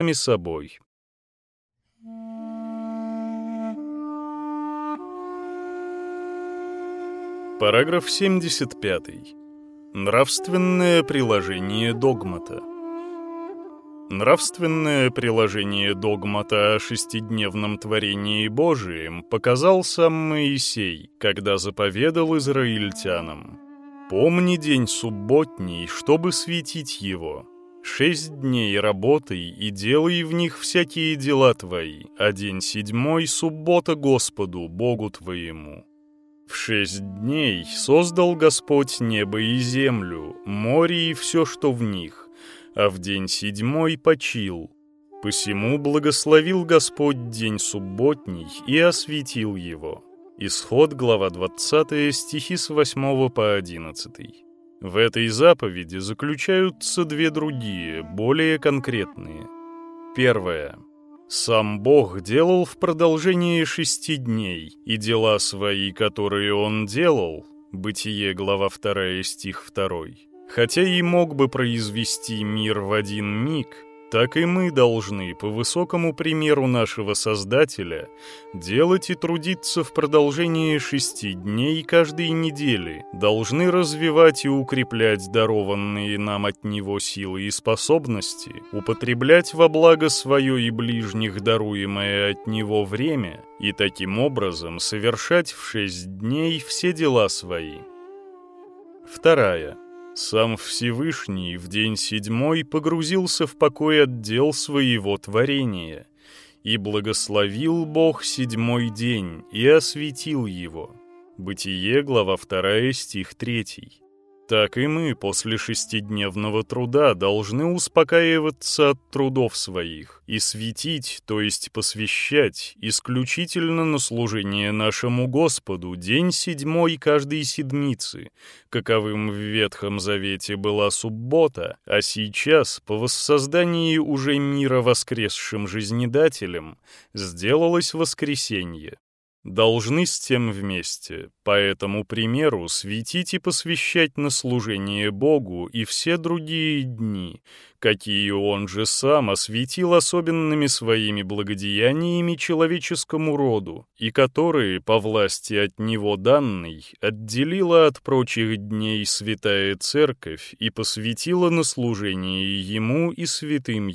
сами собой. Параграф 75. Нравственное приложение догмата. Нравственное приложение догмата о шестидневном творении Божием показал сам Моисей, когда заповедал израильтянам. «Помни день субботний, чтобы светить его. Шесть дней работай и делай в них всякие дела твои, а день седьмой — суббота Господу, Богу твоему». В шесть дней создал Господь небо и землю, море и все, что в них, а в день седьмой почил. Посему благословил Господь день субботний и осветил его». Исход, глава 20, стихи с 8 по 11. В этой заповеди заключаются две другие, более конкретные. Первое. Сам Бог делал в продолжении шести дней, и дела свои, которые Он делал, Бытие, глава 2, стих 2, Хотя и мог бы произвести мир в один миг, так и мы должны, по высокому примеру нашего Создателя, делать и трудиться в продолжении шести дней каждой недели, должны развивать и укреплять дарованные нам от Него силы и способности, употреблять во благо свое и ближних даруемое от Него время, и таким образом совершать в шесть дней все дела свои. Вторая. Сам Всевышний в день седьмой погрузился в покой отдел своего творения, и благословил Бог седьмой день и осветил его. Бытие, глава 2, стих 3 так и мы после шестидневного труда должны успокаиваться от трудов своих и светить, то есть посвящать, исключительно на служение нашему Господу день седьмой каждой седмицы, каковым в Ветхом Завете была суббота, а сейчас, по воссоздании уже мира воскресшим жизнедателем, сделалось воскресенье должны с тем вместе, по этому примеру, светить и посвящать на служение Богу и все другие дни, какие Он же сам осветил особенными своими благодеяниями человеческому роду, и которые, по власти от Него данной, отделила от прочих дней Святая Церковь и посвятила на служение Ему и святым